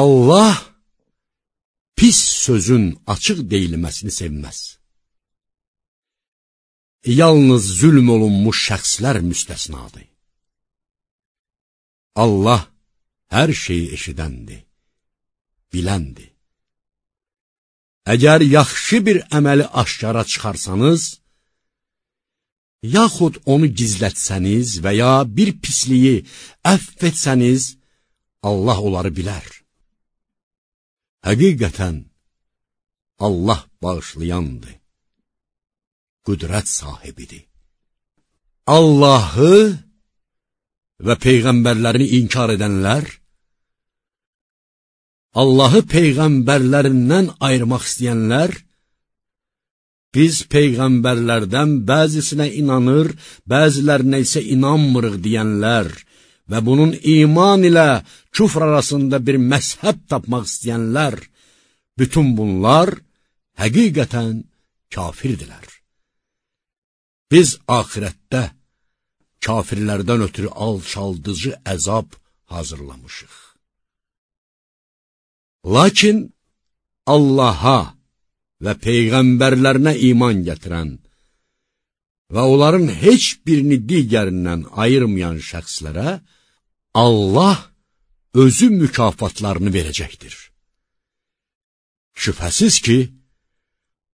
Allah pis sözün açıq deyilməsini sevməz. Yalnız zülm olunmuş şəxslər müstəsnadır. Allah hər şeyi eşidəndir, biləndir. Əgər yaxşı bir əməli aşkara çıxarsanız, yaxud onu gizlətsəniz və ya bir pisliyi əff etsəniz, Allah onları bilər. Həqiqətən, Allah bağışlayandır, qüdrət sahibidir. Allahı və Peyğəmbərlərini inkar edənlər, Allahı Peyğəmbərlərindən ayırmaq istəyənlər, biz Peyğəmbərlərdən bəzisinə inanır, bəzilərinə isə inanmırıq deyənlər və bunun iman ilə küfr arasında bir məzhəb tapmaq istəyənlər, bütün bunlar həqiqətən kafirdirlər. Biz axirətdə kafirlərdən ötürü alçaldıcı əzab hazırlamışıq. Lakin Allaha və Peyğəmbərlərinə iman gətirən və onların heç birini digərindən ayırmayan şəxslərə Allah özü mükafatlarını verəcəkdir. Şübhəsiz ki,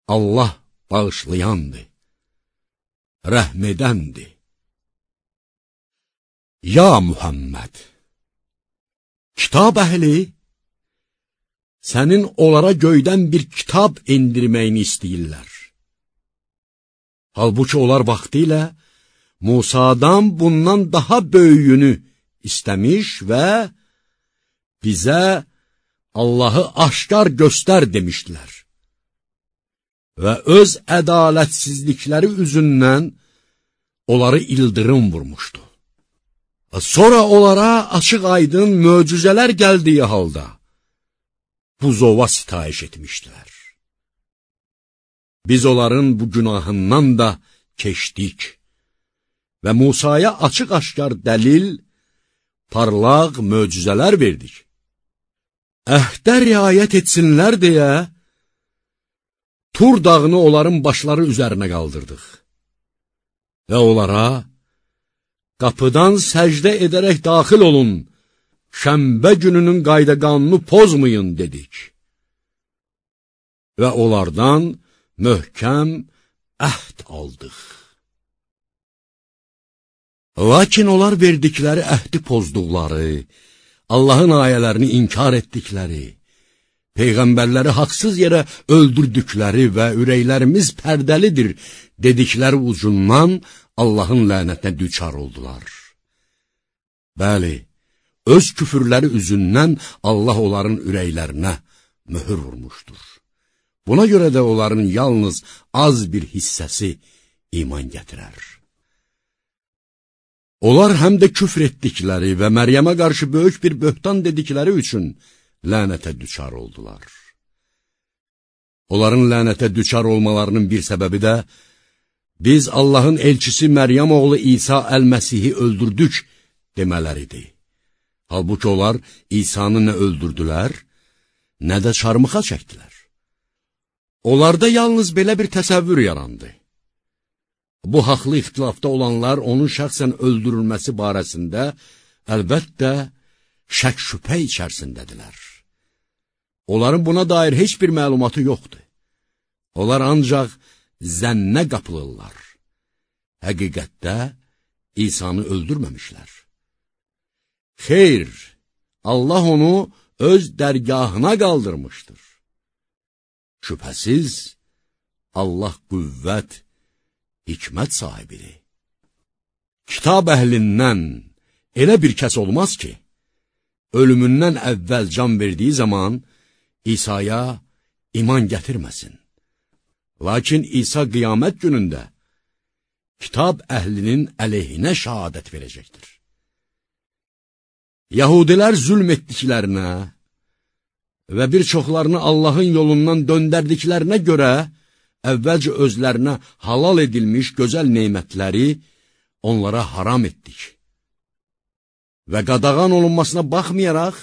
Allah bağışlayandır, rəhmedəndir. Ya Muhammed! Kitab əhli, sənin onlara göydən bir kitab indirməyini istəyirlər. Halbuki onlar vaxtı ilə Musadan bundan daha böyüyünü istəmiş və bizə Allahı aşkar göstər demişdilər. Və öz ədalətsizlikləri üzündən onları ildırım vurmuşdu. Sonra onlara açıq aydın möcüzələr gəldiyi halda buzova sitayiş etmişdilər. Biz onların bu günahından da keçdik və Musaya açıq-aşkar dəlil, parlaq möcüzələr verdik. Əhdə riayət etsinlər deyə, Tur dağını onların başları üzərinə qaldırdıq və onlara, qapıdan səcdə edərək daxil olun, şəmbə gününün qayda qanunu pozmayın, dedik. Və onlardan möhkəm əhd aldıq. Lakin onlar verdikləri əhdi pozduqları, Allahın ayələrini inkar etdikləri, Peyğəmbərləri haqsız yerə öldürdükləri və ürəklərimiz pərdəlidir dedikləri ucundan Allahın lənətinə düçar oldular. Bəli, öz küfürləri üzündən Allah onların ürəklərinə möhür vurmuşdur. Buna görə də onların yalnız az bir hissəsi iman gətirər. Onlar həm də küfr etdikləri və Məryəmə qarşı böyük bir böhtan dedikləri üçün lənətə düçar oldular. Onların lənətə düçar olmalarının bir səbəbi də, biz Allahın elçisi Məryəm oğlu İsa əl-Məsihi öldürdük demələridir. Halbuki onlar İsa'nı nə öldürdülər, nə də çarmıxa çəkdilər. Onlarda yalnız belə bir təsəvvür yarandı. Bu haqlı ixtilafda olanlar onun şəxsən öldürülməsi barəsində əlbəttə şək şübhə içərisindədirlər. Onların buna dair heç bir məlumatı yoxdur. Onlar ancaq zənnə qapılırlar. Həqiqətdə İsa'nı öldürməmişlər. Xeyr, Allah onu öz dərgahına qaldırmışdır. Şübhəsiz, Allah qüvvət, hikmət sahibidir. Kitab əhlindən elə bir kəs olmaz ki, ölümündən əvvəl can verdiyi zaman İsa'ya iman gətirməsin. Lakin İsa qiyamət günündə kitab əhlinin əleyhinə şəhadət verəcəkdir. Yahudilər zülm etdiklərinə və bir çoxlarını Allahın yolundan döndərdiklərinə görə əvvəlcə özlərinə halal edilmiş gözəl neymətləri onlara haram etdik. Və qadağan olunmasına baxmayaraq,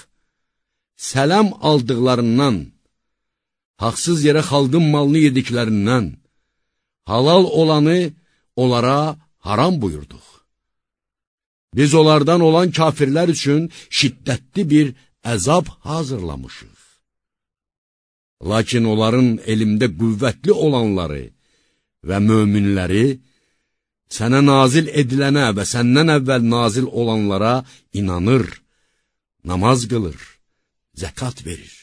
sələm aldıqlarından, haqsız yerə xalqın malını yediklərindən, halal olanı onlara haram buyurduq. Biz onlardan olan kafirlər üçün şiddətli bir əzab hazırlamışıq. Lakin onların elmdə qüvvətli olanları və möminləri sənə nazil edilənə və səndən əvvəl nazil olanlara inanır, namaz qılır, zəkat verir.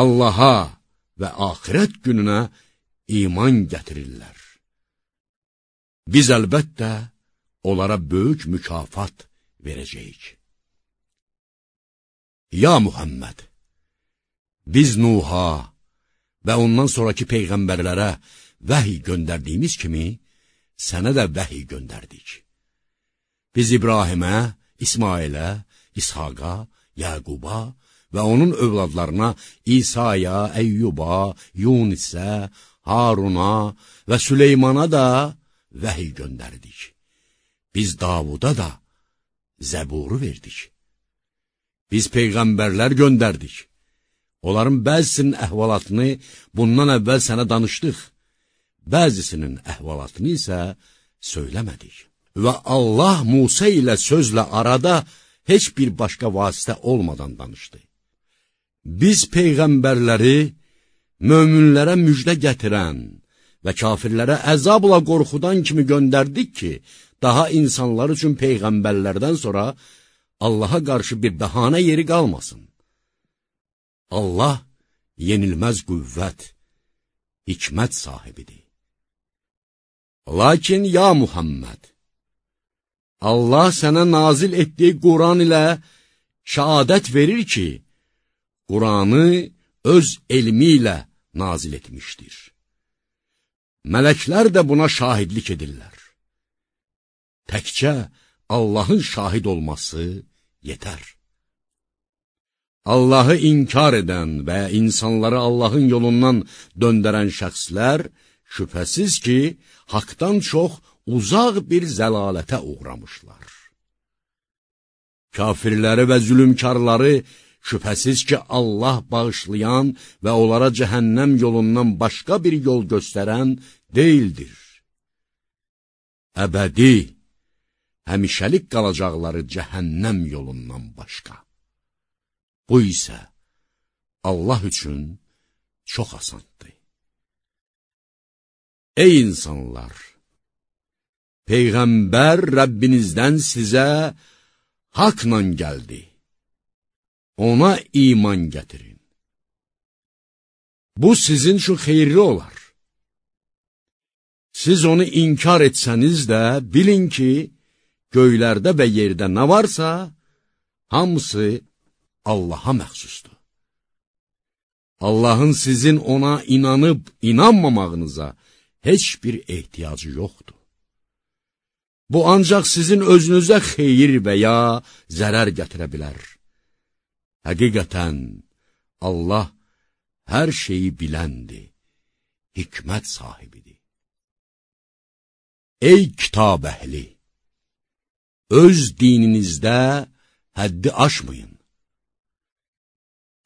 Allaha və axirət gününə iman gətirirlər. Biz əlbəttə onlara böyük mükafat verəcəyik. Ya Muhammed, biz Nuha və ondan sonraki peyğəmbərlərə vəhiy göndərdiyimiz kimi, sənə də vəhiy göndərdik. Biz İbrahimə, İsmailə, İshaqa, Yəquba və onun övladlarına İsaya, Əyyuba, Yunisə, Haruna və Süleymana da vəhiy göndərdik. Biz Davuda da zəburu verdik. Biz peyğəmbərlər göndərdik. Onların bəzisinin əhvalatını bundan əvvəl sənə danışdıq bəzisinin əhvalatını isə söyləmədik. Və Allah Musa ilə sözlə arada heç bir başqa vasitə olmadan danışdı. Biz peyğəmbərləri möminlərə müjdə gətirən və kafirlərə əzabla qorxudan kimi göndərdik ki, daha insanlar üçün peyğəmbərlərdən sonra Allaha qarşı bir bəhanə yeri qalmasın. Allah yenilməz qüvvət, hikmət sahibidir. Lakin ya Muhammed, Allah sənə nazil etdiyi Quran ilə şəhadət verir ki, Quranı öz elmi ilə nazil etmişdir. Mələklər də buna şahidlik edirlər. Təkcə Allahın şahid olması yetər. Allahı inkar edən və insanları Allahın yolundan döndərən şəxslər, şübhəsiz ki, haqdan çox uzaq bir zəlalətə uğramışlar. Kafirləri və zülümkarları şübhəsiz ki, Allah bağışlayan və onlara cəhənnəm yolundan başqa bir yol göstərən deyildir. Əbədi, həmişəlik qalacaqları cəhənnəm yolundan başqa. Bu isə Allah üçün çox asandır. Ey insanlar! Peyğəmbər Rəbbinizdən sizə haqla gəldi. Ona iman gətirin. Bu sizin üçün xeyirli olar. Siz onu inkar etsəniz də, bilin ki, göylərdə və yerdə nə varsa, hamısı Allaha məxsusdur. Allahın sizin ona inanıb inanmamağınıza, heç bir ehtiyacı yoxdur. Bu ancaq sizin özünüzə xeyir və ya zərər gətirə bilər. Həqiqətən, Allah hər şeyi biləndir, hikmət sahibidir. Ey kitab əhli! Öz dininizdə həddi aşmayın.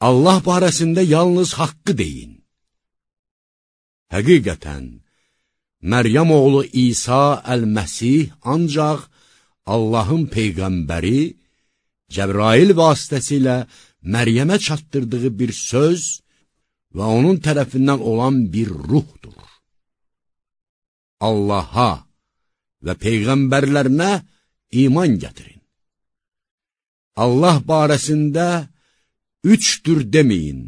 Allah barəsində yalnız haqqı deyin. Həqiqətən, Məryəm oğlu İsa əl-Məsih ancaq Allahın peyğəmbəri Cəbrail vasitəsilə Məryəmə çatdırdığı bir söz və onun tərəfindən olan bir ruhdur. Allaha və peyğəmbərlərinə iman gətirin. Allah barəsində üçdür deməyin.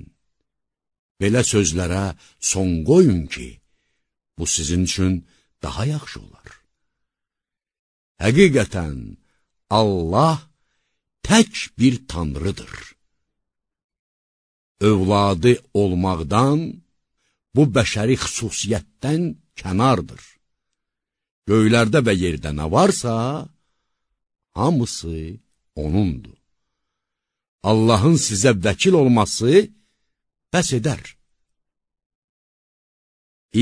Belə sözlərə son qoyun ki, Bu sizin üçün daha yaxşı olar. Həqiqətən, Allah tək bir tanrıdır. Övladı olmaqdan, bu bəşəri xüsusiyyətdən kənardır. Göylərdə və yerdə nə varsa, hamısı O'nundur. Allahın sizə vəkil olması bəs edər.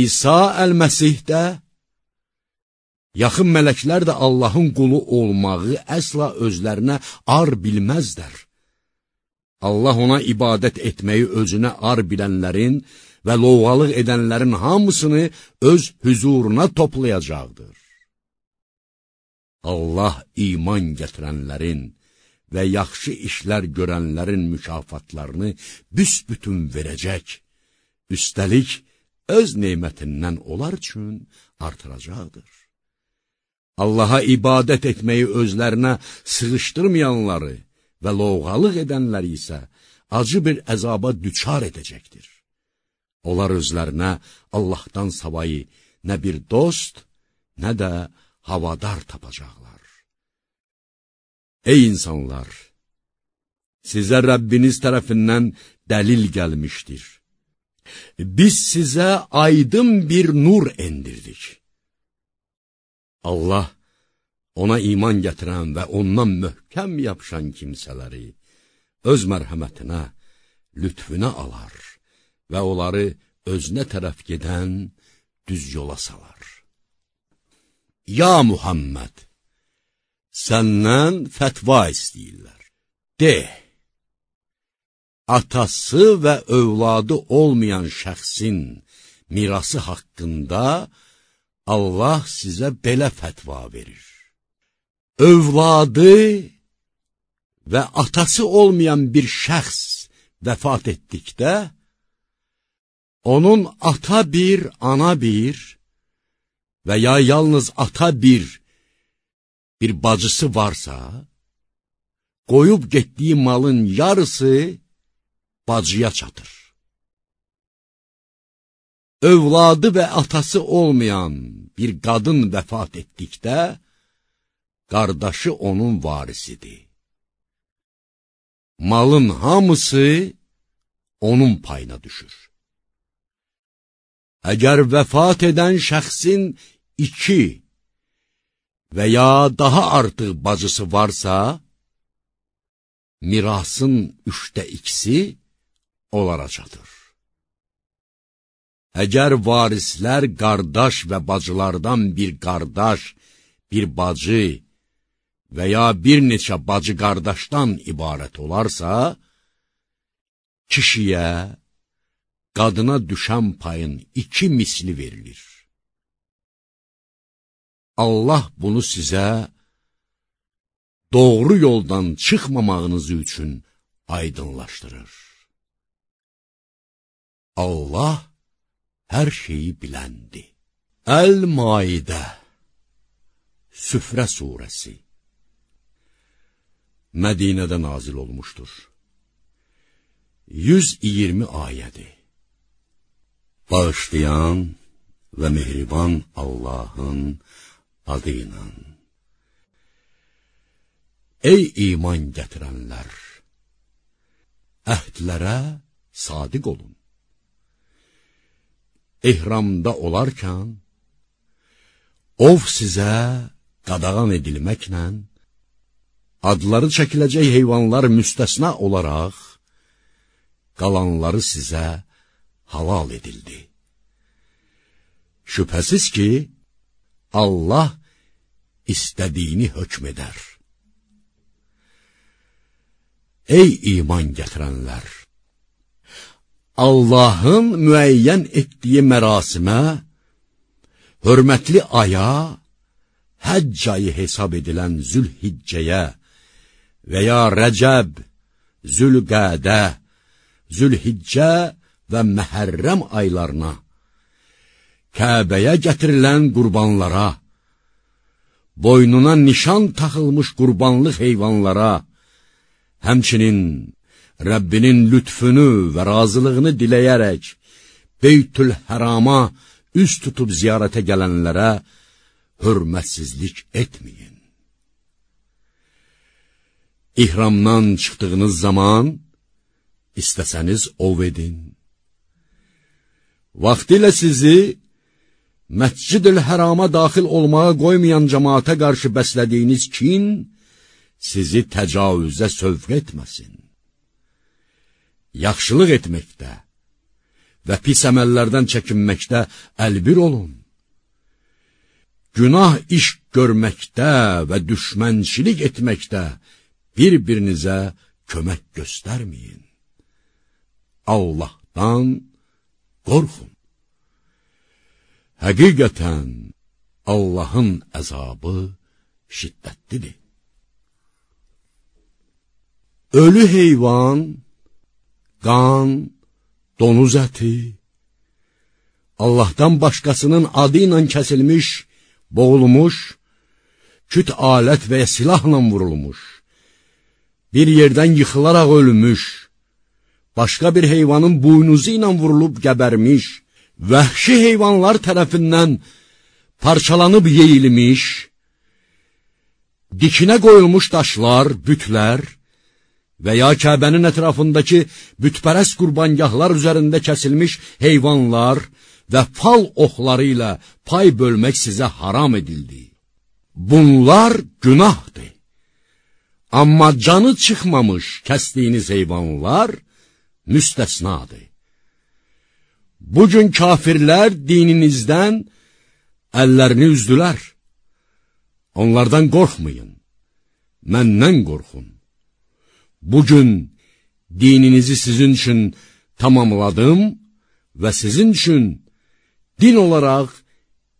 İsa əl-Məsihdə yaxın mələklər də Allahın qulu olmağı əsla özlərinə ar bilməzlər. Allah ona ibadət etməyi özünə ar bilənlərin və lovğalıq edənlərin hamısını öz hüzuruna toplayacaqdır. Allah iman gətirənlərin və yaxşı işlər görənlərin mükafatlarını büsbütün verəcək, üstəlik öz neymətindən onlar üçün artıracaqdır. Allaha ibadət etməyi özlərinə sığışdırmayanları və lovğalıq edənləri isə acı bir əzaba düçar edəcəkdir. Onlar özlərinə Allahdan savayı nə bir dost, nə də havadar tapacaqlar. Ey insanlar! Sizə Rəbbiniz tərəfindən dəlil gəlmişdir. Biz sizə aydın bir nur endirdik. Allah ona iman gətirən və ondan möhkəm yapışan kimsələri öz mərhəmətinə, lütfüne alar və onları özünə tərəf gedən düz yola salar. Ya Muhammed, səndən fətva istəyirlər. De, atası və övladı olmayan şəxsin mirası haqqında Allah sizə belə fətva verir. Övladı və atası olmayan bir şəxs vəfat etdikdə, onun ata bir, ana bir və ya yalnız ata bir, bir bacısı varsa, qoyub getdiyi malın yarısı bacıya çatır. Övladı və atası olmayan bir qadın vəfat etdikdə, qardaşı onun varisidir. Malın hamısı onun payına düşür. Əgər vəfat edən şəxsin iki və ya daha artıq bacısı varsa, mirasın üçdə ikisi onlara çatır. Əgər varislər qardaş və bacılardan bir qardaş, bir bacı və ya bir neçə bacı qardaşdan ibarət olarsa, kişiyə, qadına düşən payın iki misli verilir. Allah bunu sizə doğru yoldan çıxmamağınız üçün aydınlaşdırır. Allah hər şeyi biləndir. Əl-Maidə Süfrə surəsi Mədinədə nazil olmuşdur. 120 ayədir. Bağışlayan və mehriban Allahın adı ilə. Ey iman gətirənlər! Əhdlərə sadiq olun. ehramda olarkən, ov sizə qadağan edilməklə, adları çəkiləcək heyvanlar müstəsna olaraq, qalanları sizə halal edildi. Şübhəsiz ki, Allah istədiyini hökm edər. Ey iman gətirənlər! Allahın müəyyən etdiyi mərasimə, hörmətli aya, həcc ayı hesab edilən Zülhiccəyə və ya Rəcəb, Zülqədə, Zülhiccə və Məhərrəm aylarına, Kəbəyə gətirilən qurbanlara, boynuna nişan taxılmış qurbanlıq heyvanlara, həmçinin Rəbbinin lütfünü və razılığını diləyərək, Beytül Hərama üz tutub ziyarətə gələnlərə hörmətsizlik etməyin. İhramdan çıxdığınız zaman istəsəniz ov edin. Vaxtilə sizi Məscid-ül Hərama daxil olmağa qoymayan cəmaata qarşı bəslədiyiniz kin sizi təcavüzə sövq etməsin yaxşılıq etməkdə və pis əməllərdən çəkinməkdə əlbir olun. Günah iş görməkdə və düşmənçilik etməkdə bir-birinizə kömək göstərməyin. Allahdan qorxun. Həqiqətən Allahın əzabı şiddətlidir. Ölü heyvan, qan, donuz əti, Allahdan başqasının adı ilə kəsilmiş, boğulmuş, küt alət və ya silahla vurulmuş, bir yerdən yıxılaraq ölmüş, başqa bir heyvanın buynuzu ilə vurulub gəbərmiş, vəhşi heyvanlar tərəfindən parçalanıb yeyilmiş, dikinə qoyulmuş daşlar, bütlər və ya Kəbənin ətrafındakı bütpərəst qurbangahlar üzərində kəsilmiş heyvanlar və fal oxları ilə pay bölmək sizə haram edildi. Bunlar günahdır. Amma canı çıxmamış kəsdiyiniz heyvanlar müstəsnadır. Bugün kafirlər dininizdən əllərini üzdülər. Onlardan qorxmayın, məndən qorxun. Bugün dininizi sizin üçün tamamladım və sizin üçün din olaraq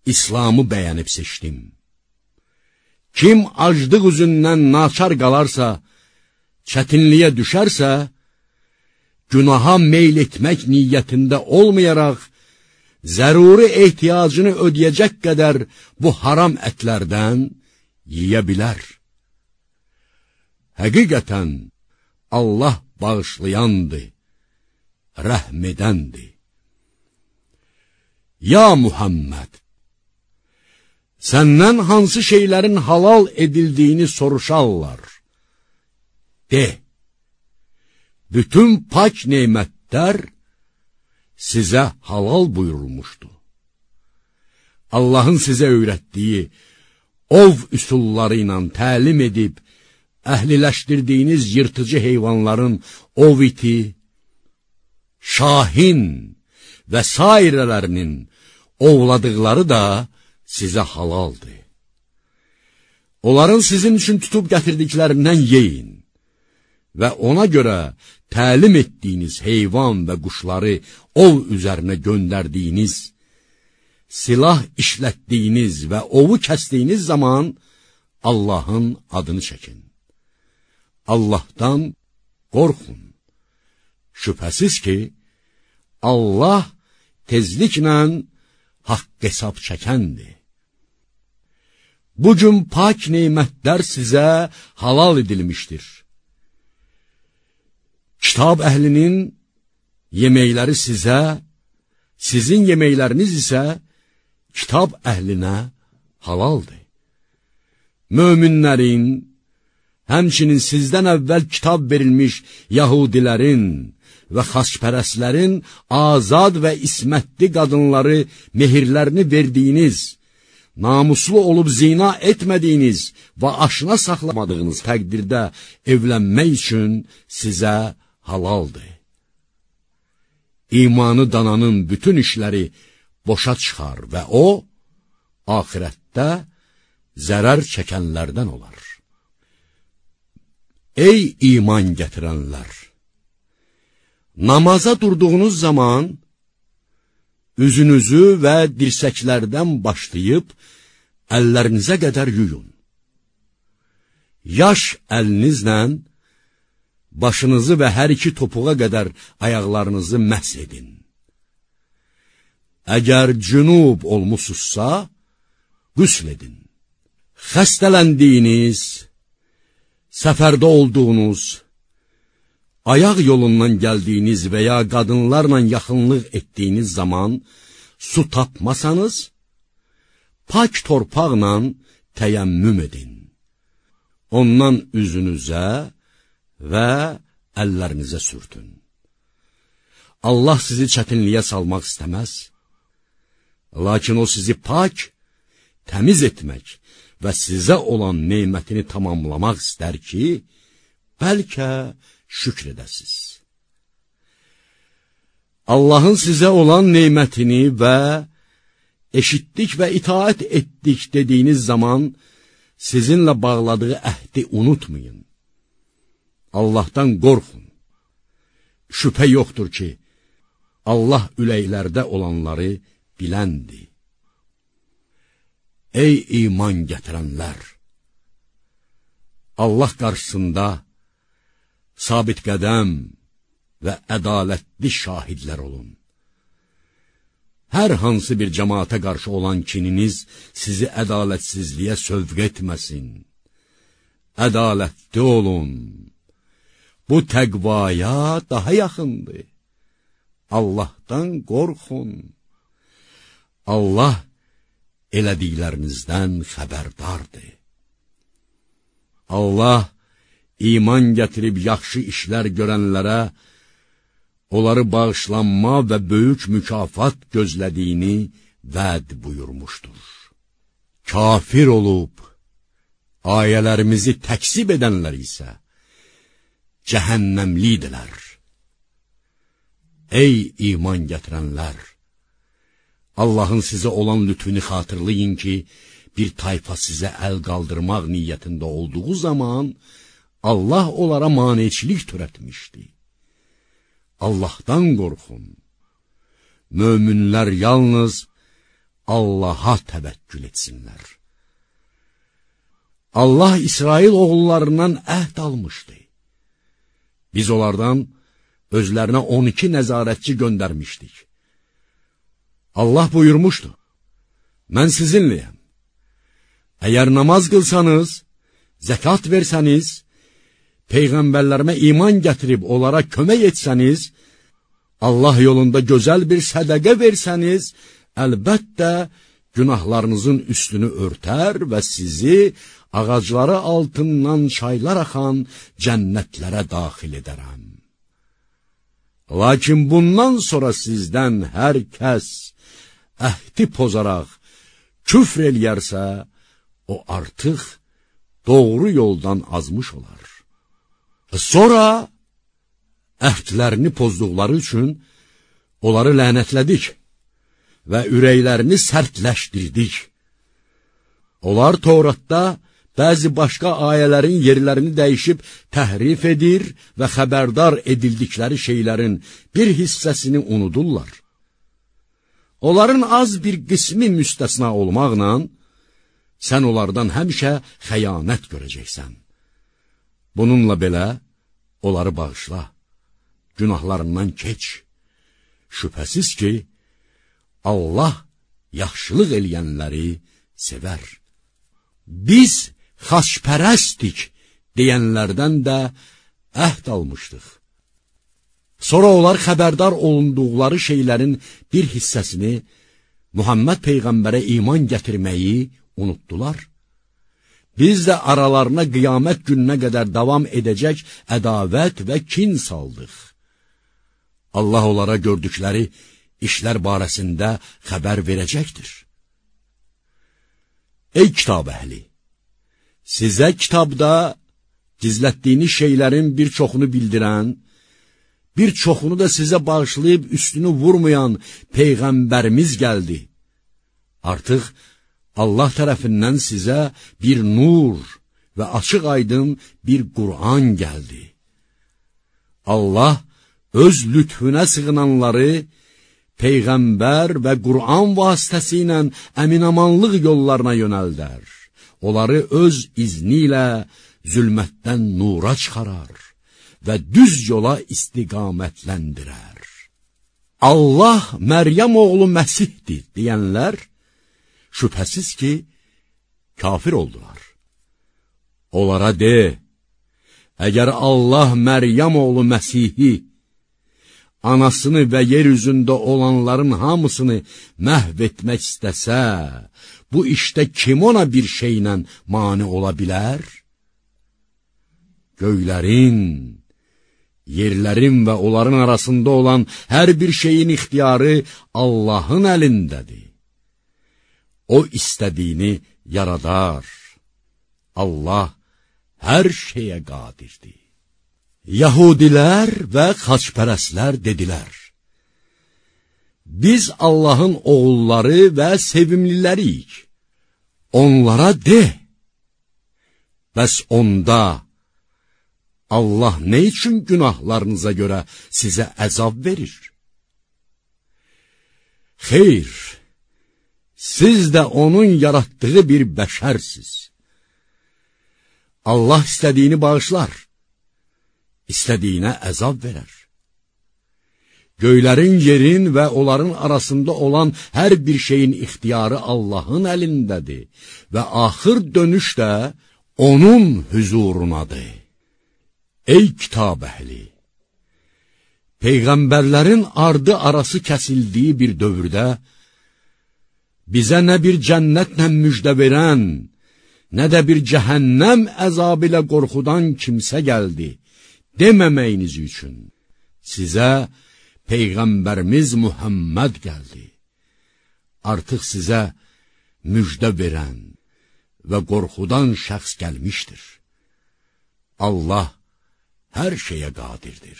İslamı bəyənib seçdim. Kim aclıq üzündən naçar qalarsa, çətinliyə düşərsə, günaha meyl etmək niyyətində olmayaraq, zəruri ehtiyacını ödəyəcək qədər bu haram ətlərdən yiyə bilər. Həqiqətən, Allah bağışlayandır, rəhm edəndir. Ya Muhammed! Səndən hansı şeylərin halal edildiyini soruşarlar. De, bütün pak neymətlər sizə halal buyurulmuşdu. Allahın sizə öyrətdiyi ov üsulları ilə təlim edib, əhliləşdirdiyiniz yırtıcı heyvanların ov iti, şahin və sairələrinin ovladıqları da sizə halaldır. Onların sizin üçün tutub gətirdiklərindən yeyin və ona görə təlim etdiyiniz heyvan və quşları ov üzərinə göndərdiyiniz, silah işlətdiyiniz və ovu kəsdiyiniz zaman Allahın adını çəkin. Allahdan qorxun. Şübhəsiz ki, Allah tezliklə haqq hesab çəkəndir. Bugün pak neymətlər sizə halal edilmişdir. Kitab əhlinin yeməkləri sizə, sizin yeməkləriniz isə kitab əhlinə halaldır. Möminlərin, həmçinin sizdən əvvəl kitab verilmiş yahudilərin və xaçpərəslərin azad və ismətli qadınları mehirlərini verdiyiniz, namuslu olub zina etmədiyiniz və aşına saxlamadığınız təqdirdə evlənmək üçün sizə halaldır. İmanı dananın bütün işləri boşa çıxar və o, ahirətdə zərər çəkənlərdən olar. Ey iman gətirənlər! Namaza durduğunuz zaman üzünüzü və dirsəklərdən başlayıb əllərinizə qədər yuyun. Yaş əlinizlə başınızı və hər iki topuğa qədər ayaqlarınızı məhs edin. Əgər cünub olmusunuzsa, qüsl edin. Xəstələndiyiniz, səfərdə olduğunuz, ayaq yolundan gəldiyiniz və ya qadınlarla yaxınlıq etdiyiniz zaman su tapmasanız, pak torpaqla təyəmmüm edin. Ondan üzünüzə və əllərinizə sürtün. Allah sizi çətinliyə salmaq istəməz, lakin o sizi pak, təmiz etmək və sizə olan neymətini tamamlamaq istər ki, bəlkə şükr edəsiz. Allahın sizə olan neymətini və eşitdik və itaət etdik dediyiniz zaman sizinlə bağladığı əhdi unutmayın. Allahdan qorxun. Şübhə yoxdur ki, Allah üləklərdə olanları biləndir. Ey iman gətirənlər! Allah qarşısında sabit qədəm və ədalətli şahidlər olun. Hər hansı bir cəmaata qarşı olan kininiz sizi ədalətsizliyə sövq etməsin. Ədalətli olun. Bu təqvaya daha yaxındır. Allahdan qorxun. Allah elədiklərinizdən xəbərdardır. Allah iman gətirib yaxşı işlər görənlərə onları bağışlanma və böyük mükafat gözlədiyini vəd buyurmuşdur. Kafir olub, ayələrimizi təksib edənlər isə cəhənnəmlidilər. Ey iman gətirənlər! Allahın sizə olan lütfünü xatırlayın ki, bir tayfa sizə əl qaldırmaq niyyətində olduğu zaman, Allah onlara maneçilik törətmişdi. Allahdan qorxun. Möminlər yalnız Allaha təvəkkül etsinlər. Allah İsrail oğullarından əhd almışdı. Biz onlardan özlərinə 12 nəzarətçi göndərmişdik. Allah buyurmuşdu, mən sizinləyəm. Əgər namaz qılsanız, zəkat versəniz, Peyğəmbərlərimə iman gətirib onlara kömək etsəniz, Allah yolunda gözəl bir sədəqə versəniz, əlbəttə günahlarınızın üstünü örtər və sizi ağacları altından çaylar axan cənnətlərə daxil edərəm. Lakin bundan sonra sizdən hər kəs əhdi pozaraq küfr eləyərsə, o artıq doğru yoldan azmış olar. Sonra əhdlərini pozduqları üçün onları lənətlədik və ürəklərini sərtləşdirdik. Onlar Tövratda bəzi başqa ayələrin yerlərini dəyişib təhrif edir və xəbərdar edildikləri şeylərin bir hissəsini unudurlar. Onların az bir qismi müstəsna olmaqla, sən onlardan həmişə xəyanət görəcəksən. Bununla belə, onları bağışla, günahlarından keç. Şübhəsiz ki, Allah yaxşılıq eləyənləri sevər. Biz xaçpərəstik deyənlərdən də əhd almışdıq. Sonra onlar xəbərdar olunduqları şeylərin bir hissəsini Muhammed Peyğəmbərə iman gətirməyi unutdular. Biz də aralarına qiyamət gününə qədər davam edəcək ədavət və kin saldıq. Allah onlara gördükləri işlər barəsində xəbər verəcəkdir. Ey kitab əhli! Sizə kitabda gizlətdiyiniz şeylərin bir çoxunu bildirən, bir çoxunu da sizə bağışlayıb üstünü vurmayan Peyğəmbərimiz gəldi. Artıq Allah tərəfindən sizə bir nur və açıq aydın bir Qur'an gəldi. Allah öz lütfünə sığınanları Peyğəmbər və Qur'an vasitəsilə əminamanlıq yollarına yönəldər. Onları öz izni ilə zülmətdən nura çıxarar və düz yola istiqamətləndirər. Allah Məryəm oğlu Məsihdir deyənlər, şübhəsiz ki, kafir oldular. Onlara de, əgər Allah Məryəm oğlu Məsihi, anasını və yer üzündə olanların hamısını məhv etmək istəsə, bu işdə kim ona bir şeylə mani ola bilər? Göylərin, yerlərin və onların arasında olan hər bir şeyin ixtiyarı Allahın əlindədir. O istədiyini yaradar. Allah hər şeyə qadirdir. Yahudilər və xaçpərəslər dedilər, Biz Allahın oğulları və sevimliləriyik. Onlara de, bəs onda Allah nə üçün günahlarınıza görə sizə əzab verir? Xeyr, siz də onun yaratdığı bir bəşərsiz. Allah istədiyini bağışlar, istədiyinə əzab verər. Göylərin, yerin və onların arasında olan hər bir şeyin ixtiyarı Allahın əlindədir və axır dönüş də onun hüzurunadır. Ey kitab əhli! Peyğəmbərlərin ardı arası kəsildiyi bir dövrdə, bizə nə bir cənnətlə müjdə verən, nə də bir cəhənnəm əzabı ilə qorxudan kimsə gəldi, deməməyiniz üçün sizə Peyğəmbərimiz Muhammed gəldi. Artıq sizə müjdə verən və qorxudan şəxs gəlmişdir. Allah hər şeyə qadirdir.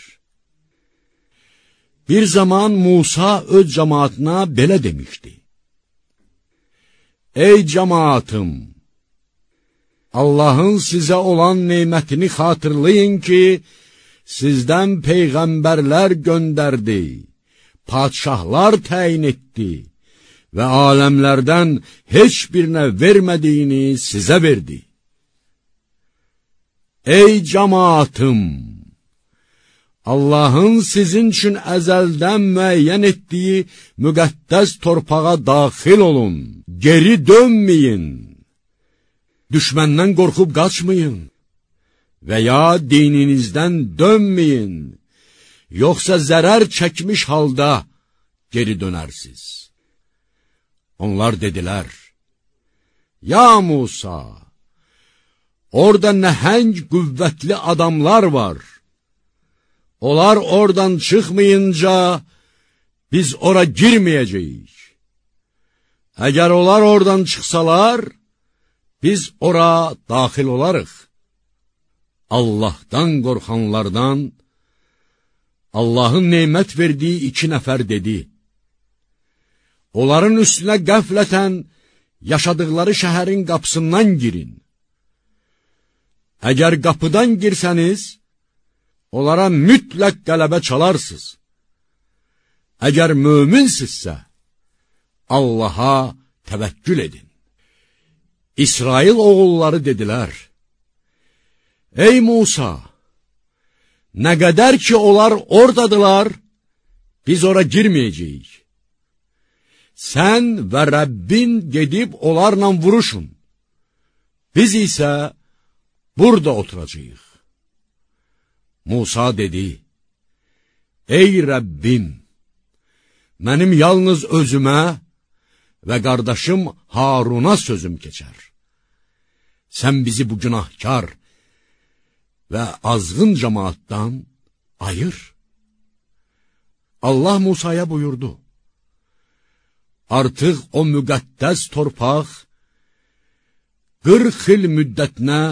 Bir zaman Musa öz cəmaatına belə demişdi. Ey cəmaatım! Allahın sizə olan neymətini xatırlayın ki, sizdən peyğəmbərlər göndərdi, padşahlar təyin etdi və aləmlərdən heç birinə vermədiyini sizə verdi. Ey cəmaatım! Allahın sizin üçün əzəldən müəyyən etdiyi müqəddəs torpağa daxil olun, geri dönməyin, düşməndən qorxub qaçmayın və ya dininizdən dönməyin, yoxsa zərər çəkmiş halda geri dönərsiz. Onlar dedilər, Ya Musa, orada nəhəng qüvvətli adamlar var. Onlar oradan çıxmayınca biz ora girməyəcəyik. Əgər onlar oradan çıxsalar, biz ora daxil olarıq. Allahdan qorxanlardan Allahın neymət verdiyi iki nəfər dedi, Onların üstünə qəflətən yaşadıkları şəhərin qapısından girin. Əgər qapıdan girsəniz, onlara mütləq qələbə çalarsınız. Əgər möminsizsə, Allaha təvəkkül edin. İsrail oğulları dedilər, Ey Musa, nə qədər ki onlar oradadılar, biz ora girməyəcəyik. Sən və Rəbbin gedib onlarla vuruşun. Biz isə burada oturacağıq. Musa dedi, Ey Rəbbim, mənim yalnız özümə və qardaşım Haruna sözüm keçər. Sən bizi bu günahkar və azğın cəmaatdan ayır. Allah Musaya buyurdu, Artıq o müqəddəs torpaq 40 il müddətinə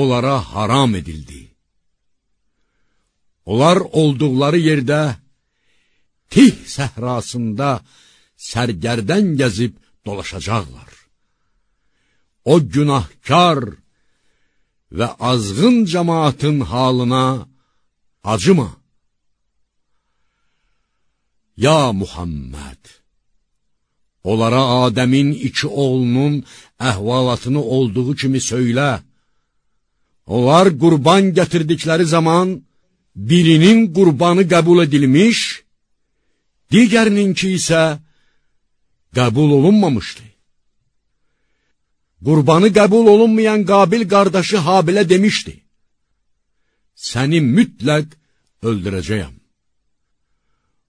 onlara haram edildi. Onlar olduqları yerdə Tih səhrasında sərgərdən gəzib dolaşacaqlar. O günahkar və azğın cəmaatın halına acıma. Ya Muhammed! Onlara Adəmin iki oğlunun əhvalatını olduğu kimi söylə. Onlar qurban gətirdikləri zaman birinin qurbanı qəbul edilmiş, digərininki isə qəbul olunmamışdı. Qurbanı qəbul olunmayan Qabil qardaşı Habilə demişdi, Səni mütləq öldürəcəyəm.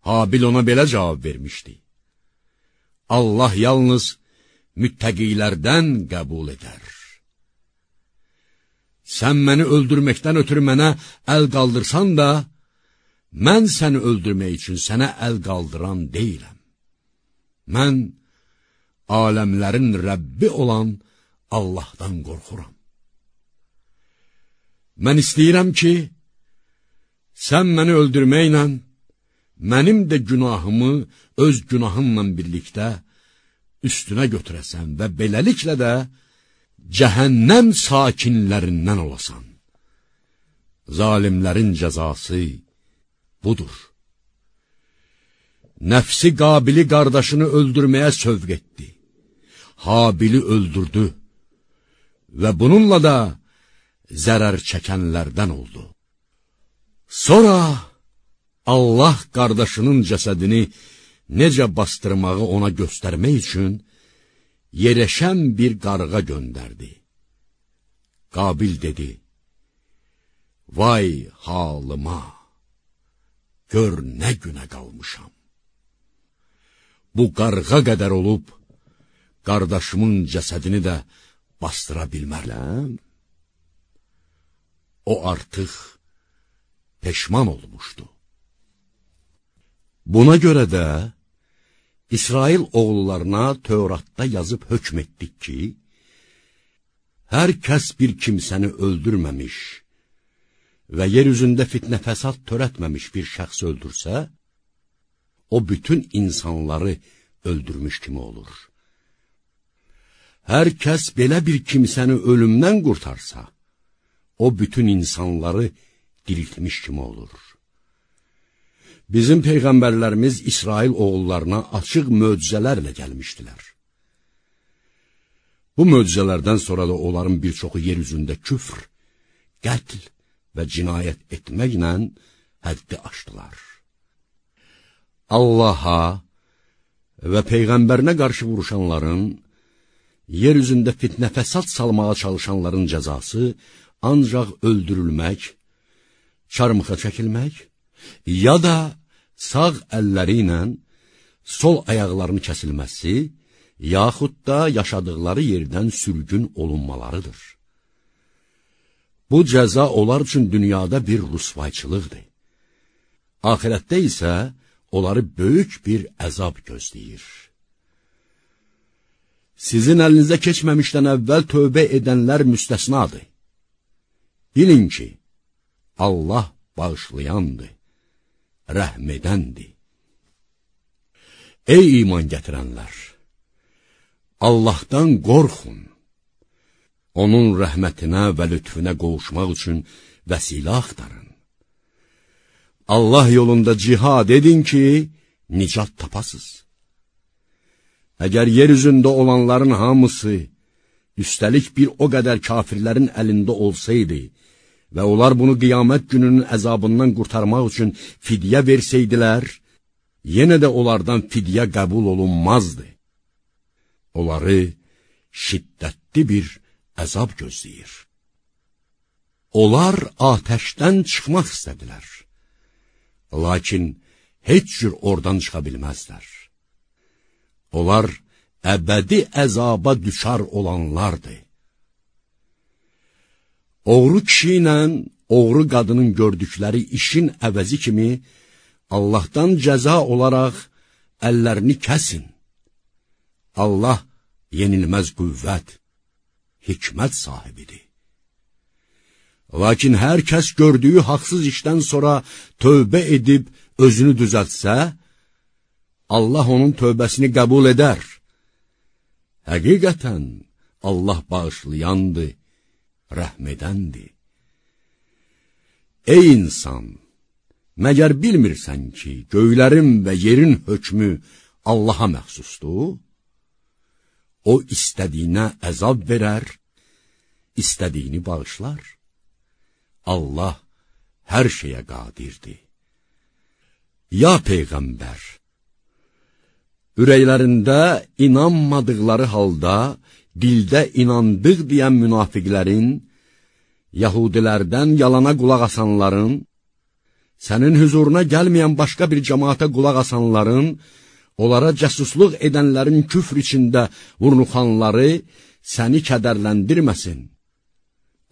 Habil ona belə cavab vermişdi. Allah yalnız müttəqilərdən qəbul edər. Sən məni öldürməkdən ötürü mənə əl qaldırsan da, mən səni öldürmək üçün sənə əl qaldıran deyiləm. Mən aləmlərin Rəbbi olan Allahdan qorxuram. Mən istəyirəm ki, sən məni öldürməklə mənim də günahımı öz günahınla birlikdə üstünə götürəsən və beləliklə də cəhənnəm sakinlərindən olasan. Zalimlərin cəzası budur. Nəfsi Qabili qardaşını öldürməyə sövq etdi. Habili öldürdü və bununla da zərər çəkənlərdən oldu. Sonra Allah qardaşının cəsədini necə bastırmağı ona göstərmək üçün yerəşən bir qarğa göndərdi. Qabil dedi, Vay halıma, gör nə günə qalmışam. Bu qarğa qədər olub, qardaşımın cəsədini də bastıra bilmərləm. O artıq peşman olmuşdu. Buna görə də İsrail oğullarına Tövratda yazıb hökm etdik ki, hər kəs bir kimsəni öldürməmiş və yer üzündə fitnə fəsad törətməmiş bir şəxs öldürsə, o bütün insanları öldürmüş kimi olur. Hər kəs belə bir kimsəni ölümdən qurtarsa, o bütün insanları diriltmiş kimi olur. Bizim peyğəmbərlərimiz İsrail oğullarına açıq möcüzələrlə gəlmişdilər. Bu möcüzələrdən sonra da onların bir çoxu yer üzündə küfr, qətl və cinayət etməklə həddi aşdılar. Allaha və Peyğəmbərinə qarşı vuruşanların, yer üzündə fitnə fəsad salmağa çalışanların cəzası ancaq öldürülmək, çarmıxa çəkilmək, ya da sağ əlləri ilə sol ayaqlarını kəsilməsi, yaxud da yaşadıkları yerdən sürgün olunmalarıdır. Bu cəza onlar üçün dünyada bir rusvayçılıqdır. Ahirətdə isə onları böyük bir əzab gözləyir. Sizin əlinizə keçməmişdən əvvəl tövbə edənlər müstəsnadır. Bilin ki, Allah bağışlayandır, rəhm edəndir. Ey iman gətirənlər! Allahdan qorxun. Onun rəhmətinə və lütfüne qovuşmaq üçün vəsilə axtarın. Allah yolunda cihad edin ki, nicat tapasız. Əgər yer üzündə olanların hamısı, üstəlik bir o qədər kafirlərin əlində olsaydı və onlar bunu qiyamət gününün əzabından qurtarmaq üçün fidyə versəydilər, yenə də onlardan fidyə qəbul olunmazdı. Onları şiddətli bir əzab gözləyir. Onlar atəşdən çıxmaq istədilər. Lakin heç cür oradan çıxa bilməzlər. Onlar əbədi əzaba düşar olanlardır. Oğru kişi ilə oğru qadının gördükləri işin əvəzi kimi Allahdan cəza olaraq əllərini kəsin. Allah yenilməz qüvvət, hikmət sahibidir. Lakin hər kəs gördüyü haqsız işdən sonra tövbə edib özünü düzəltsə, Allah onun tövbəsini qəbul edər. Həqiqətən Allah bağışlayandır, rəhm edəndir. Ey insan, məgər bilmirsən ki, göylərin və yerin hökmü Allaha məxsusdur? O istədiyinə əzab verər, istədiyini bağışlar. Allah hər şeyə qadirdir. Ya Peyğəmbər, ürəklərində inanmadıqları halda, dildə inandıq deyən münafiqlərin, Yahudilərdən yalana qulaq asanların, sənin hüzuruna gəlməyən başqa bir cəmaata qulaq asanların, onlara cəsusluq edənlərin küfr içində vurnuxanları səni kədərləndirməsin.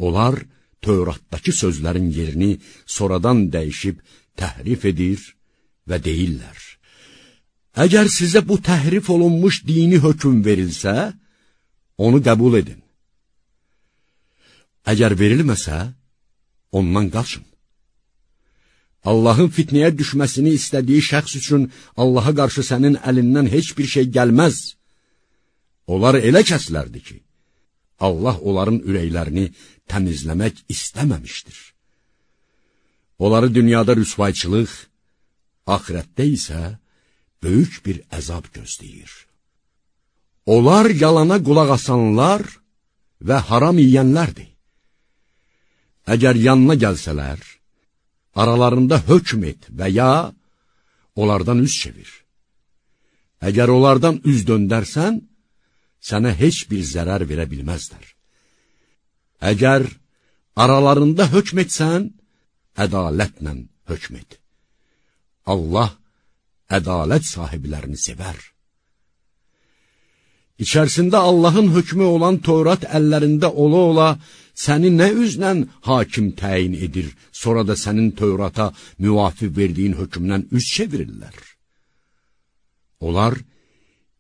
Onlar Tövratdakı sözlərin yerini sonradan dəyişib təhrif edir və deyirlər. Əgər sizə bu təhrif olunmuş dini hökm verilsə, onu qəbul edin. Əgər verilməsə, ondan qaçın. Allahın fitnəyə düşməsini istədiyi şəxs üçün Allaha qarşı sənin əlindən heç bir şey gəlməz. Onlar elə kəslərdi ki, Allah onların ürəklərini təmizləmək istəməmişdir. Onları dünyada rüsvayçılıq, ahirətdə isə böyük bir əzab gözləyir. Onlar yalana qulaq asanlar və haram yiyənlərdir. Əgər yanına gəlsələr, aralarında hökm et və ya onlardan üz çevir. Əgər onlardan üz döndərsən, sənə heç bir zərər verə bilməzlər. Əgər aralarında hökm etsən, ədalətlə hökm et. Allah ədalət sahiblərini sevər. İçərisində Allahın hökmü olan Tövrat əllərində ola-ola, səni nə üzlə hakim təyin edir, sonra da sənin Tövrata müvafiq verdiyin hökmdən üz çevirirlər. Onlar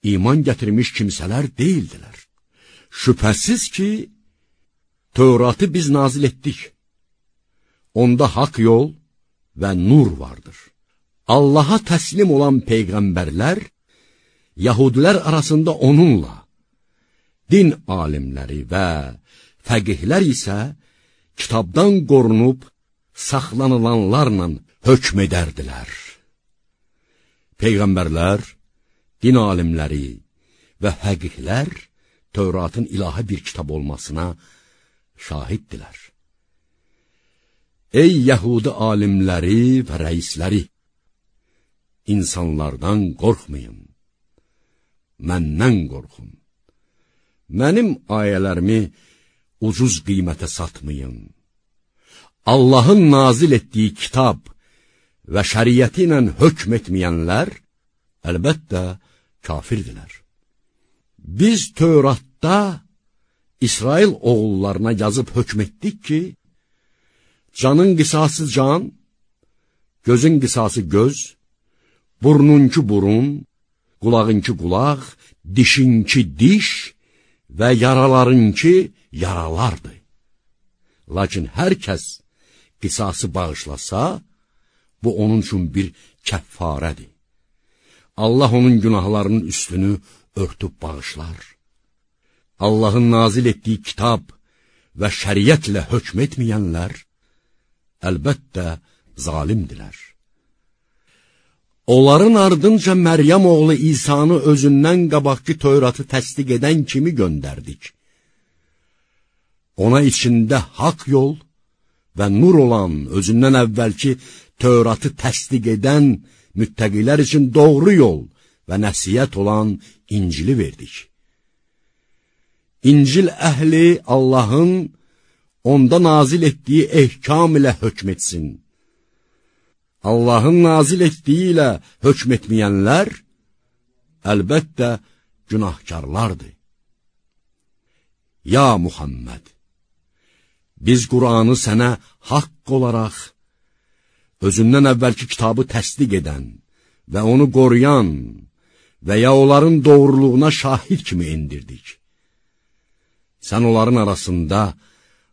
iman gətirmiş kimsələr deyildilər. Şübhəsiz ki, Tövratı biz nazil etdik. Onda haqq yol və nur vardır. Allaha təslim olan peyğəmbərlər, Yahudilər arasında onunla, din alimləri və fəqihlər isə kitabdan qorunub saxlanılanlarla hökm edərdilər. Peyğəmbərlər, din alimləri və fəqihlər Tövratın ilahi bir kitab olmasına şahiddilər. Ey Yəhudi alimləri və rəisləri! İnsanlardan qorxmayın, məndən qorxun. Mənim ayələrimi ucuz qiymətə satmayın. Allahın nazil etdiyi kitab və şəriəti ilə hökm etməyənlər, əlbəttə, kafirdirlər. Biz Tövratda İsrail oğullarına yazıb hökm etdik ki, canın qisası can, gözün qisası göz, burnunki burun, qulağınki qulaq, dişinki diş və yaralarınki yaralardır. Lakin hər kəs qisası bağışlasa, bu onun üçün bir kəffarədir. Allah onun günahlarının üstünü örtüb bağışlar. Allahın nazil etdiyi kitab və şəriətlə hökm etməyənlər, əlbəttə, zalimdilər. Onların ardınca Məryəm oğlu İsa'nı özündən qabaqki Tövratı təsdiq edən kimi göndərdik. Ona içində haqq yol və nur olan, özündən əvvəlki Tövratı təsdiq edən müttəqilər üçün doğru yol və nəsiyyət olan İncili verdik. İncil əhli Allahın onda nazil etdiyi ehkam ilə hökm etsin. Allahın nazil etdiyi ilə hökm etməyənlər, əlbəttə, günahkarlardır. Ya Muhammed! Biz Qur'anı sənə haqq olaraq, özündən əvvəlki kitabı təsdiq edən və onu qoruyan və ya onların doğruluğuna şahid kimi indirdik. Sən onların arasında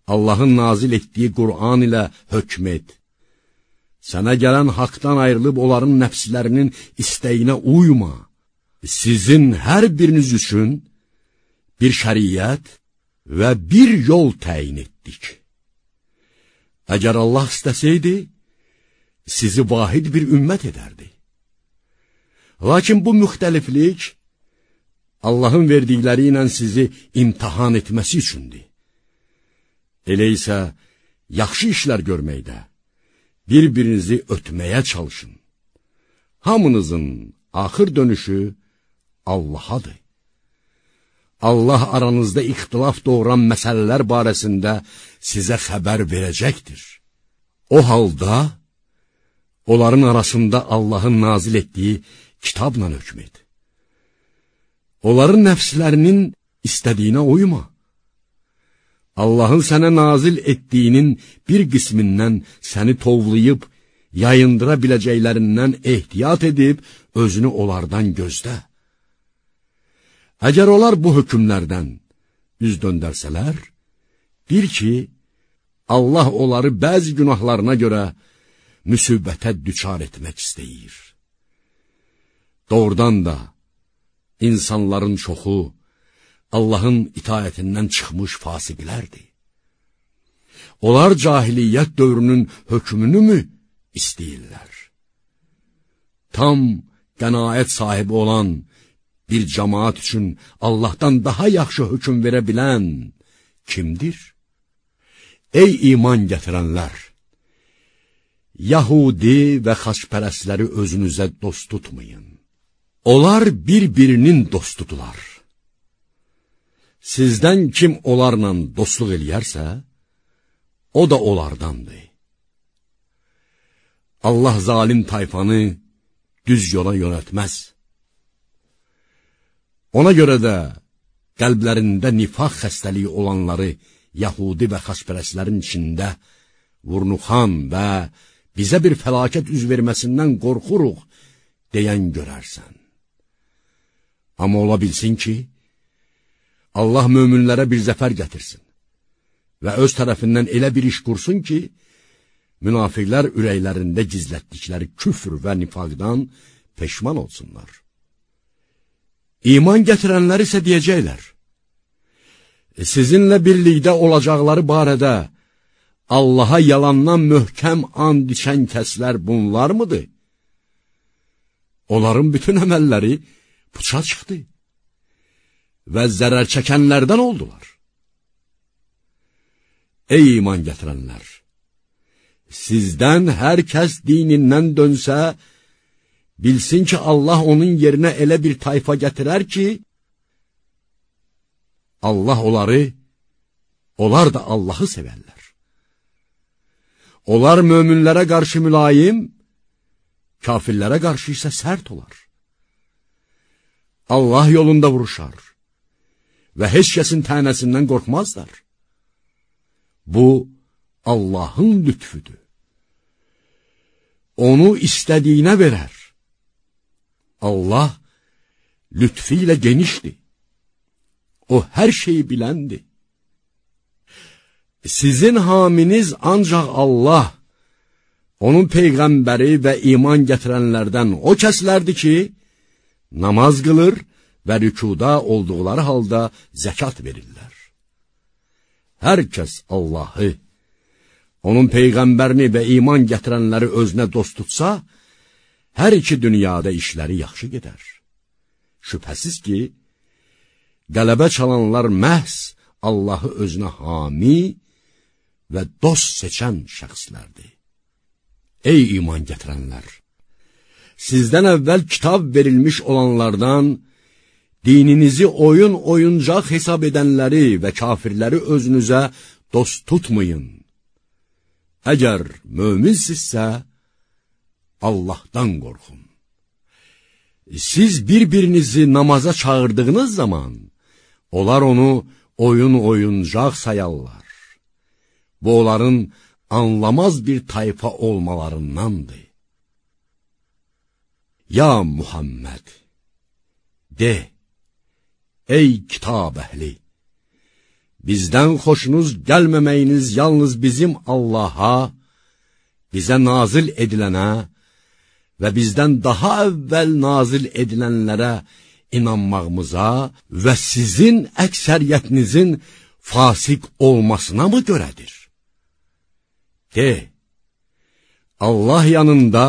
Allahın nazil etdiyi Qur'an ilə hökm et. Sənə gələn haqdan ayrılıb onların nəfslərinin istəyinə uyma. Sizin hər biriniz üçün bir şəriət və bir yol təyin etdik. Əgər Allah istəsəydi, sizi vahid bir ümmət edərdi. Lakin bu müxtəliflik Allahın verdikləri ilə sizi imtihan etməsi üçündür. Elə isə yaxşı işlər görməkdə, bir-birinizi ötməyə çalışın. Hamınızın axır dönüşü Allahadır. Allah aranızda ixtilaf doğuran məsələlər barəsində sizə xəbər verəcəkdir. O halda, onların arasında Allahın nazil etdiyi kitabla hökm et. Onların nəfslərinin istədiyinə uyma. Allahın sənə nazil etdiyinin bir qismindən səni tovlayıb, yayındıra biləcəklərindən ehtiyat edib, özünü onlardan gözlə. Əgər onlar bu hökmlərdən üz döndərsələr, bil ki, Allah onları bəzi günahlarına görə müsibətə düçar etmək istəyir. Doğrudan da, insanların çoxu Allahın itayətindən çıxmış fasiqlərdir. Onlar cahiliyyət dövrünün hökmünü mü istəyirlər? Tam qənaət sahibi olan bir cəmaat üçün Allahdan daha yaxşı hökm verə bilən kimdir? Ey iman gətirənlər! Yahudi və xaçpərəsləri özünüzə dost tutmayın. Onlar bir-birinin dostudular. Sizdən kim onlarla dostluq eləyərsə, o da onlardandır. Allah zalim tayfanı düz yola yönətməz. Ona görə də qəlblərində nifaq xəstəliyi olanları Yahudi və xaçpərəslərin içində vurnuxan və bizə bir fəlakət üz verməsindən qorxuruq deyən görərsən. Amma ola bilsin ki, Allah möminlərə bir zəfər gətirsin və öz tərəfindən elə bir iş qursun ki, münafiqlər ürəklərində gizlətdikləri küfr və nifaqdan peşman olsunlar. İman gətirənlər isə deyəcəklər, e, sizinlə birlikdə olacaqları barədə Allaha yalandan möhkəm and içən kəslər bunlar mıdır? Onların bütün əməlləri puça çıxdı və zərər çəkənlərdən oldular. Ey iman gətirənlər! Sizdən hər kəs dinindən dönsə, bilsin ki, Allah onun yerinə elə bir tayfa gətirər ki, Allah onları, onlar da Allahı sevərlər. Onlar möminlərə qarşı mülayim, kafirlərə qarşı isə sərt olar. Allah yolunda vuruşar və heç kəsin tənəsindən qorxmazlar. Bu, Allahın lütfüdür. Onu istədiyinə verər. Allah lütfi ilə genişdir. O, hər şeyi biləndir. Sizin haminiz ancaq Allah, onun peyğəmbəri və iman gətirənlərdən o kəslərdir ki, namaz qılır və rükuda olduqları halda zəkat verirlər. Hər kəs Allahı, onun peyğəmbərini və iman gətirənləri özünə dost tutsa, hər iki dünyada işləri yaxşı gedər. Şübhəsiz ki, qələbə çalanlar məhz Allahı özünə hami və dost seçən şəxslərdir. Ey iman gətirənlər! Sizdən əvvəl kitab verilmiş olanlardan, dininizi oyun oyuncaq hesab edənləri və kafirləri özünüzə dost tutmayın. Əgər möminsinizsə, Allahdan qorxun. Siz bir-birinizi namaza çağırdığınız zaman, onlar onu oyun oyuncaq sayarlar. Bu, onların anlamaz bir tayfa olmalarındandır. Ya Muhammed, de, ey kitab əhli, bizdən xoşunuz gəlməməyiniz yalnız bizim Allaha, bizə nazil edilənə və bizdən daha əvvəl nazil edilənlərə inanmağımıza və sizin əksəriyyətinizin fasik olmasına mı görədir? De, Allah yanında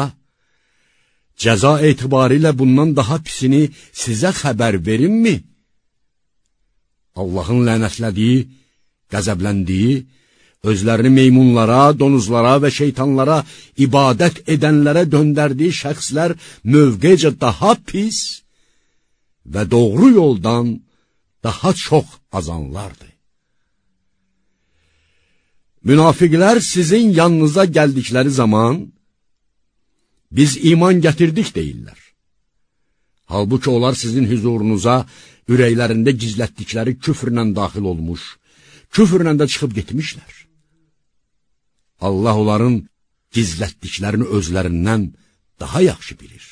cəza etibarilə bundan daha pisini sizə xəbər verimmi? Allahın lənətlədiyi, qəzəbləndiyi, özlərini meymunlara, donuzlara və şeytanlara ibadət edənlərə döndərdiyi şəxslər mövqecə daha pis və doğru yoldan daha çox azanlardır. Münafiqlər sizin yanınıza gəldikləri zaman, biz iman gətirdik deyirlər. Halbuki onlar sizin hüzurunuza ürəklərində gizlətdikləri küfrlə daxil olmuş, küfrlə də çıxıb getmişlər. Allah onların gizlətdiklərini özlərindən daha yaxşı bilir.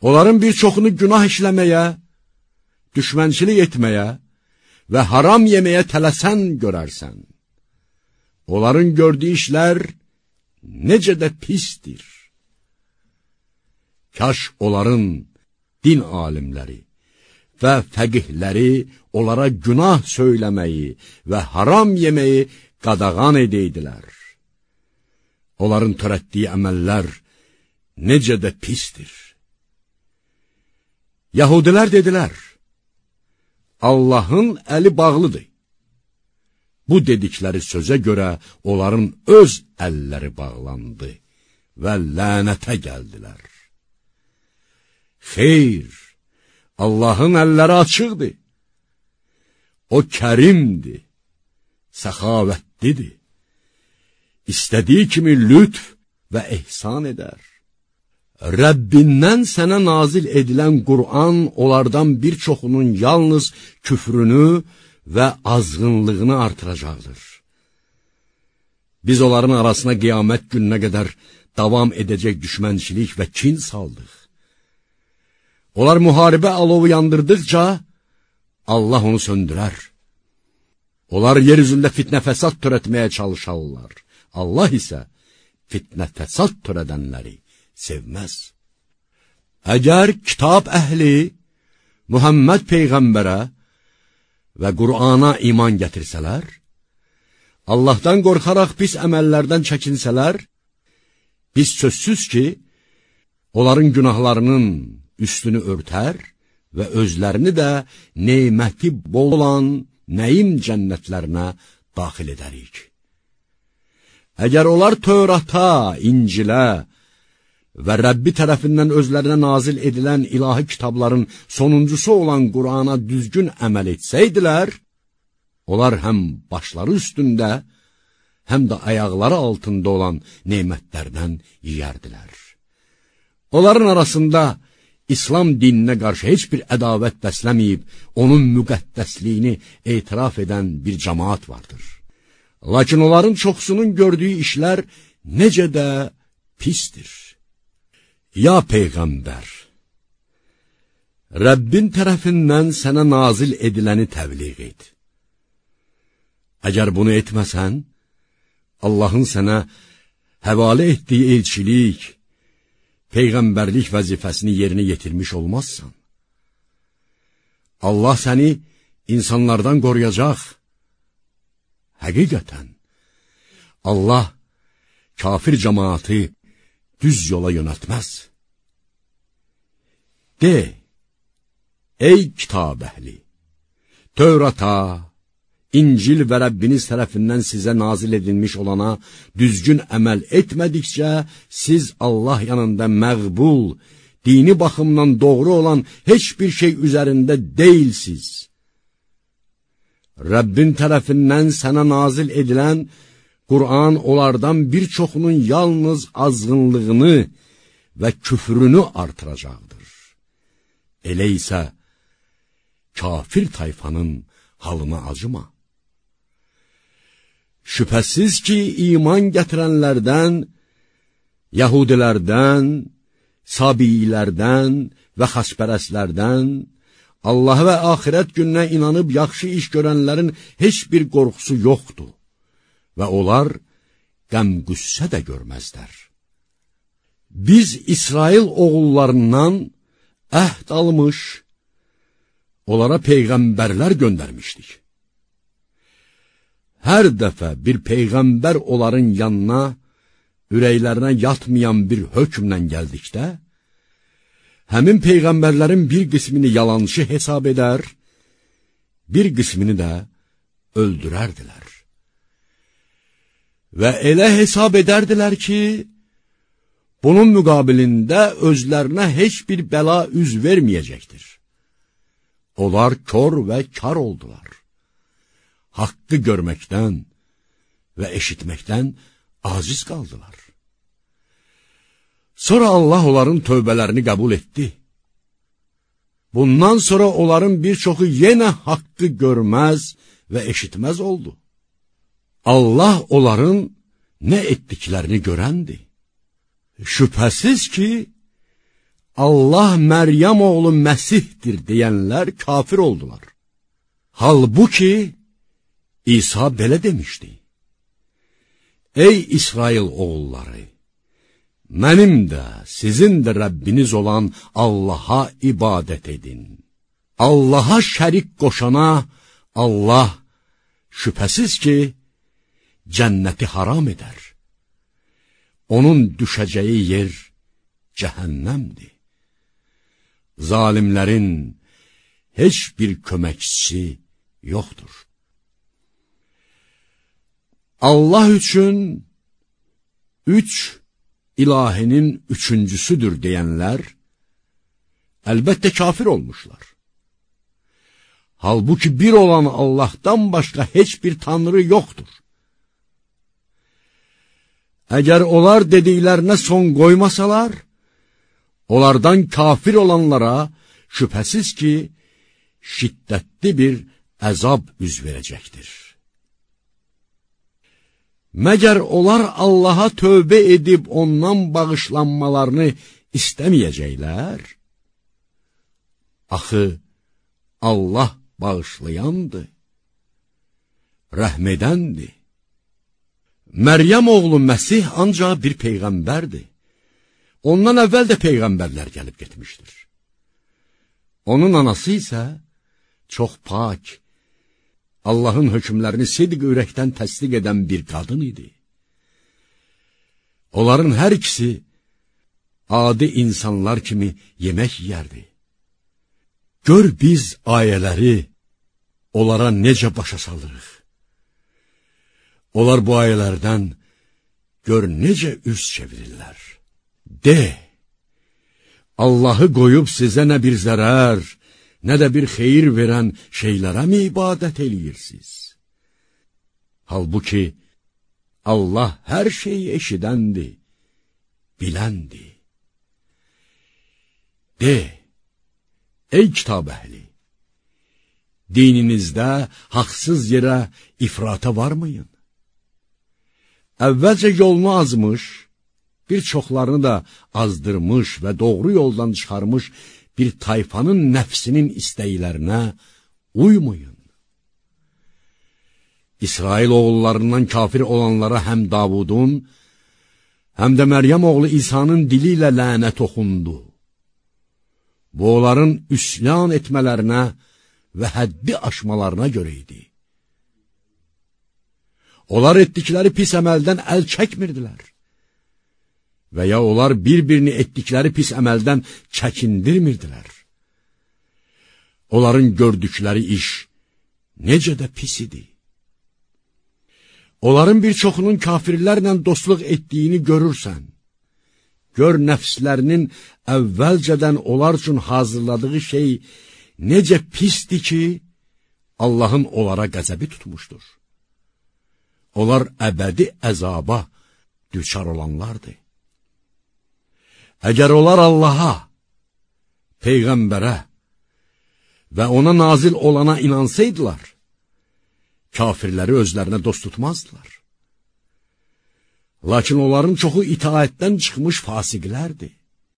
Onların bir çoxunu günah işləməyə, düşmənçilik etməyə və haram yeməyə tələsən görərsən. Onların gördüyü işlər necə də pisdir. Kaş onların din alimləri və fəqihləri onlara günah söyləməyi və haram yeməyi qadağan edeydilər. Onların törətdiyi əməllər necə də pistir. Yahudilər dedilər, Allahın əli bağlıdır. Bu dedikləri sözə görə onların öz əlləri bağlandı və lənətə gəldilər. Xeyr, Allahın əlləri açıqdır. O kərimdir, səxavətlidir. İstədiyi kimi lütf və ehsan edər. Rəbbindən sənə nazil edilən Qur'an onlardan bir çoxunun yalnız küfrünü və azğınlığını artıracaqdır. Biz onların arasına qiyamət gününə qədər davam edəcək düşmənçilik və kin saldıq. Onlar müharibə alovu yandırdıqca, Allah onu söndürər. Onlar yer üzündə fitnə fəsad törətməyə çalışarlar. Allah isə fitnə fəsad törədənləri sevməz. Əgər kitab əhli Muhammed Peyğəmbərə və Qur'ana iman gətirsələr, Allahdan qorxaraq pis əməllərdən çəkinsələr, biz sözsüz ki, onların günahlarının üstünü örtər və özlərini də neyməti bol olan nəyim cənnətlərinə daxil edərik. Əgər onlar Tövrata, İncilə və Rəbbi tərəfindən özlərinə nazil edilən ilahi kitabların sonuncusu olan Qurana düzgün əməl etsəydilər, onlar həm başları üstündə, həm də ayaqları altında olan neymətlərdən yiyərdilər. Onların arasında İslam dininə qarşı heç bir ədavət bəsləməyib, onun müqəddəsliyini etiraf edən bir cəmaat vardır. Lakin onların çoxsunun gördüyü işlər necə də pistir. Ya Peyğəmbər, Rəbbin tərəfindən sənə nazil ediləni təbliğ et. Əgər bunu etməsən, Allahın sənə həvalə etdiyi elçilik, peyğəmbərlik vəzifəsini yerinə yetirmiş olmazsan. Allah səni insanlardan qoruyacaq. Həqiqətən, Allah kafir cəmaatı düz yola yönətməz. De, ey kitab əhli, Tövrata, İncil və Rəbbiniz tərəfindən sizə nazil edilmiş olana düzgün əməl etmədikcə, siz Allah yanında məqbul, dini baxımdan doğru olan heç bir şey üzərində deyilsiz. Rəbbin tərəfindən sənə nazil edilən Qur'an onlardan bir çoxunun yalnız azğınlığını və küfrünü artıracaqdır. Elə isə kafir tayfanın halına acıma. Şübhəsiz ki, iman gətirənlərdən, Yahudilərdən, Sabiilərdən və xaspərəslərdən, Allah və axirət gününə inanıb yaxşı iş görənlərin heç bir qorxusu yoxdur və onlar qəm-qüssə də görməzlər. Biz İsrail oğullarından əhd almış, onlara peyğəmbərlər göndərmişdik. Hər dəfə bir peyğəmbər onların yanına, ürəklərinə yatmayan bir hökmlə gəldikdə, həmin peyğəmbərlərin bir qismini yalançı hesab edər, bir qismini də öldürərdilər. Və elə hesab edərdilər ki, bunun müqabilində özlərinə heç bir bəla üz verməyəcəkdir. Onlar kör və kar oldular haqqı görməkdən və eşitməkdən aciz qaldılar. Sonra Allah onların tövbələrini qəbul etdi. Bundan sonra onların bir çoxu yenə haqqı görməz və eşitməz oldu. Allah onların nə etdiklərini görəndir. Şübhəsiz ki, Allah Məryəm oğlu Məsihdir deyənlər kafir oldular. Halbuki, İsa belə demişdi. Ey İsrail oğulları! Mənim də, sizin də Rəbbiniz olan Allaha ibadət edin. Allaha şərik qoşana Allah şübhəsiz ki, cənnəti haram edər. Onun düşəcəyi yer cəhənnəmdir. Zalimlərin heç bir köməkçisi yoxdur. Allah üçün üç ilahinin üçüncüsüdür deyənlər, əlbəttə kafir olmuşlar. Halbuki bir olan Allahdan başqa heç bir tanrı yoxdur. Əgər onlar dediklərinə son qoymasalar, onlardan kafir olanlara şübhəsiz ki, şiddətli bir əzab üz verəcəkdir. Məgər onlar Allaha tövbə edib ondan bağışlanmalarını istəməyəcəklər? Axı, Allah bağışlayandır, rəhmedəndir. Məryəm oğlu Məsih ancaq bir peyğəmbərdir. Ondan əvvəl də peyğəmbərlər gəlib getmişdir. Onun anası isə çox pak, Allahın hökmlərini sidq ürəkdən təsdiq edən bir qadın idi. Onların hər ikisi adi insanlar kimi yemək yiyərdi. Gör biz ayələri onlara necə başa salırıq. Onlar bu ayələrdən gör necə üz çevirirlər. De, Allahı qoyub sizə nə bir zərər, nə də bir xeyir verən şeylərə mi ibadət eləyirsiniz? Halbuki, Allah hər şeyi eşidəndir, biləndir. De, ey kitab əhli, dininizdə haqsız yerə ifrata varmayın. Əvvəlcə yolunu azmış, bir çoxlarını da azdırmış və doğru yoldan çıxarmış bir tayfanın nəfsinin istəklərinə uymayın. İsrail oğullarından kafir olanlara həm Davudun, həm də Məryəm oğlu İsa'nın dili ilə lənət oxundu. Bu, onların üsyan etmələrinə və həddi aşmalarına görə idi. Onlar etdikləri pis əməldən əl çəkmirdilər. Və ya onlar bir-birini etdikləri pis əməldən çəkindirmirdilər. Onların gördükləri iş necə də pis idi. Onların bir çoxunun kafirlərlə dostluq etdiyini görürsən. Gör nəfslərinin əvvəlcədən onlar üçün hazırladığı şey necə pisdir ki, Allahın onlara qəzəbi tutmuşdur. Onlar əbədi əzaba düçar olanlardır. Əgər onlar Allaha, Peyğəmbərə və ona nazil olana inansaydılar, kafirləri özlərinə dost tutmazdılar. Lakin onların çoxu itaətdən çıxmış fasiqlərdir.